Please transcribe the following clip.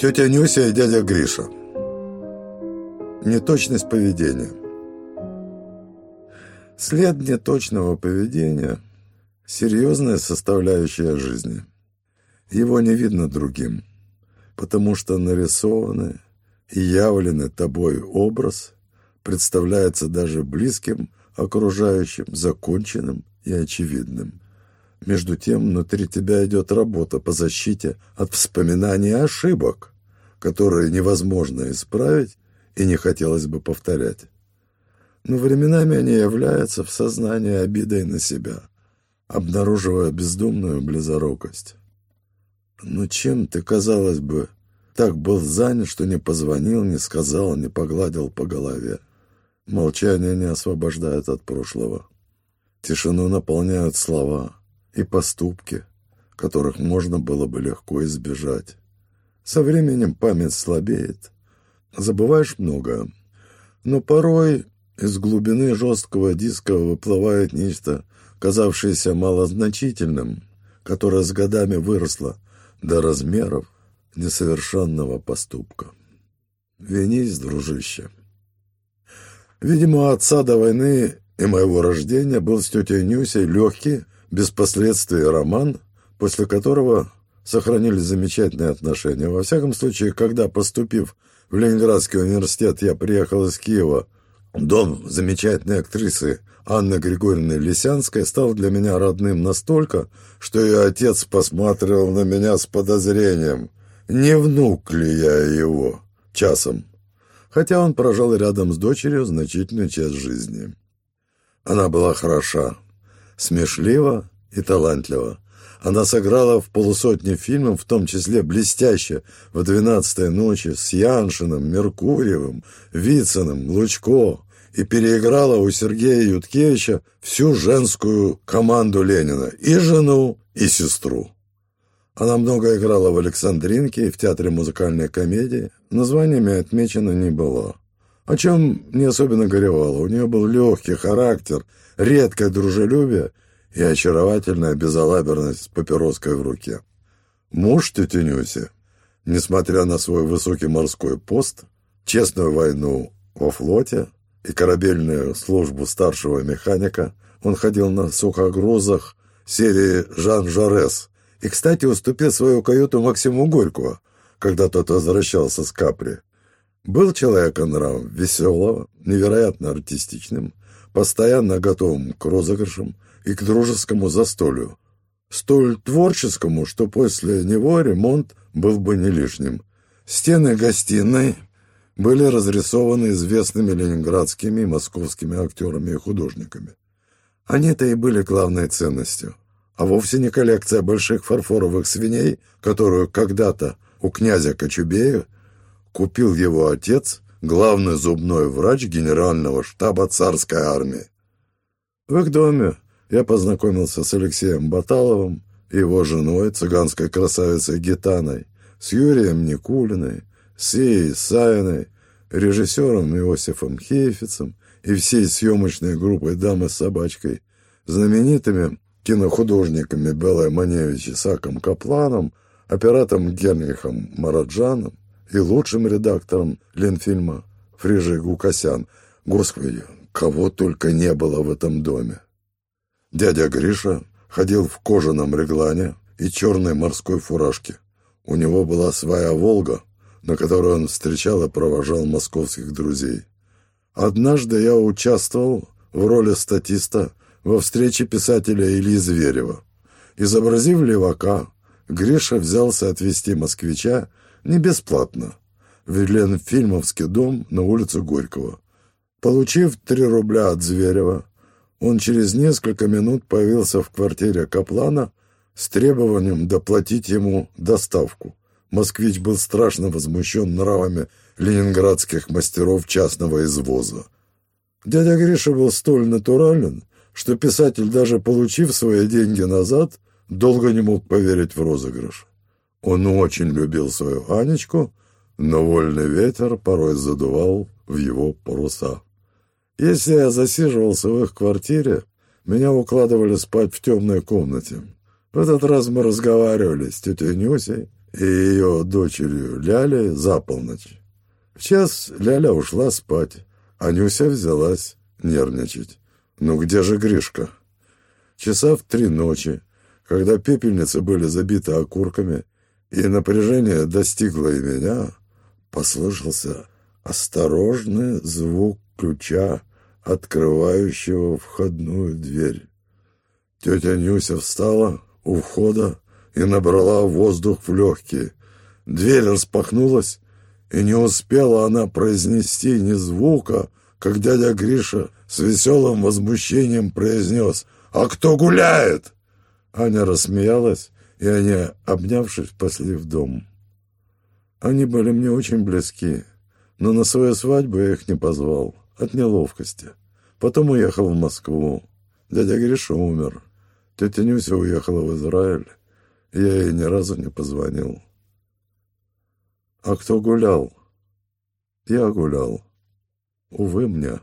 Тетя Нюся и дядя Гриша. Неточность поведения. След неточного поведения – серьезная составляющая жизни. Его не видно другим, потому что нарисованный и явленный тобой образ представляется даже близким, окружающим, законченным и очевидным. Между тем, внутри тебя идет работа по защите от вспоминания ошибок, которые невозможно исправить и не хотелось бы повторять. Но временами они являются в сознании обидой на себя, обнаруживая бездумную близорукость. Но чем ты, казалось бы, так был занят, что не позвонил, не сказал, не погладил по голове? Молчание не освобождает от прошлого. Тишину наполняют слова и поступки, которых можно было бы легко избежать. Со временем память слабеет, забываешь много, но порой из глубины жесткого диска выплывает нечто, казавшееся малозначительным, которое с годами выросло до размеров несовершенного поступка. Винись, дружище. Видимо, отца до войны и моего рождения был с тетей Нюсей легкий, без последствий роман, после которого сохранились замечательные отношения. Во всяком случае, когда, поступив в Ленинградский университет, я приехал из Киева Дом замечательной актрисы Анны Григорьевны Лисянской стал для меня родным настолько, что ее отец посматривал на меня с подозрением, не внук ли я его часом, хотя он прожил рядом с дочерью значительную часть жизни. Она была хороша, смешлива и талантлива. Она сыграла в полусотне фильмов, в том числе блестяще в «Двенадцатой ночи» с Яншиным, Меркурьевым, Вициным, Лучко и переиграла у Сергея Юткевича всю женскую команду Ленина, и жену, и сестру. Она много играла в «Александринке» и в Театре музыкальной комедии, названиями отмечена не была. О чем не особенно горевала. У нее был легкий характер, редкое дружелюбие и очаровательная безалаберность с папироской в руке. Муж тети Нюси, несмотря на свой высокий морской пост, честную войну во флоте и корабельную службу старшего механика, он ходил на сухогрузах серии «Жан Жарес» и, кстати, уступил свою каюту Максиму Горького, когда тот возвращался с Капри. Был человеком нрав веселого, невероятно артистичным, постоянно готовым к розыгрышам, и к дружескому застолью. Столь творческому, что после него ремонт был бы не лишним. Стены гостиной были разрисованы известными ленинградскими и московскими актерами и художниками. Они-то и были главной ценностью, а вовсе не коллекция больших фарфоровых свиней, которую когда-то у князя Кочубея купил его отец, главный зубной врач генерального штаба царской армии. В их доме я познакомился с Алексеем Баталовым, его женой, цыганской красавицей Гитаной, с Юрием Никулиной, с Ией Савиной, режиссером Иосифом Хейфицем и всей съемочной группой «Дамы с собачкой», знаменитыми кинохудожниками Белой Маневич и Саком Капланом, оператором Генрихом Мараджаном и лучшим редактором Ленфильма Фрижей Гукасян. Господи, кого только не было в этом доме. Дядя Гриша ходил в кожаном реглане и черной морской фуражке. У него была своя «Волга», на которой он встречал и провожал московских друзей. Однажды я участвовал в роли статиста во встрече писателя Ильи Зверева. Изобразив левака, Гриша взялся отвезти москвича не бесплатно в Ленфильмовский дом на улицу Горького. Получив три рубля от Зверева, он через несколько минут появился в квартире Каплана с требованием доплатить ему доставку. Москвич был страшно возмущен нравами ленинградских мастеров частного извоза. Дядя Гриша был столь натурален, что писатель, даже получив свои деньги назад, долго не мог поверить в розыгрыш. Он очень любил свою Анечку, но вольный ветер порой задувал в его паруса. Если я засиживался в их квартире, меня укладывали спать в темной комнате. В этот раз мы разговаривали с тетей Нюсей и ее дочерью Лялей за полночь. В час Ляля ушла спать, а Нюся взялась нервничать. Ну где же Гришка? Часа в три ночи, когда пепельницы были забиты окурками, и напряжение достигло и меня, послышался осторожный звук ключа, открывающего входную дверь. Тетя Нюся встала у входа и набрала воздух в легкие. Дверь распахнулась, и не успела она произнести ни звука, как дядя Гриша с веселым возмущением произнес «А кто гуляет?» Аня рассмеялась, и они, обнявшись, пошли в дом. Они были мне очень близки, но на свою свадьбу я их не позвал, от неловкости. Потом уехал в Москву. Дядя Гриша умер. Тетя Нюся уехала в Израиль. Я ей ни разу не позвонил. А кто гулял? Я гулял. Увы мне.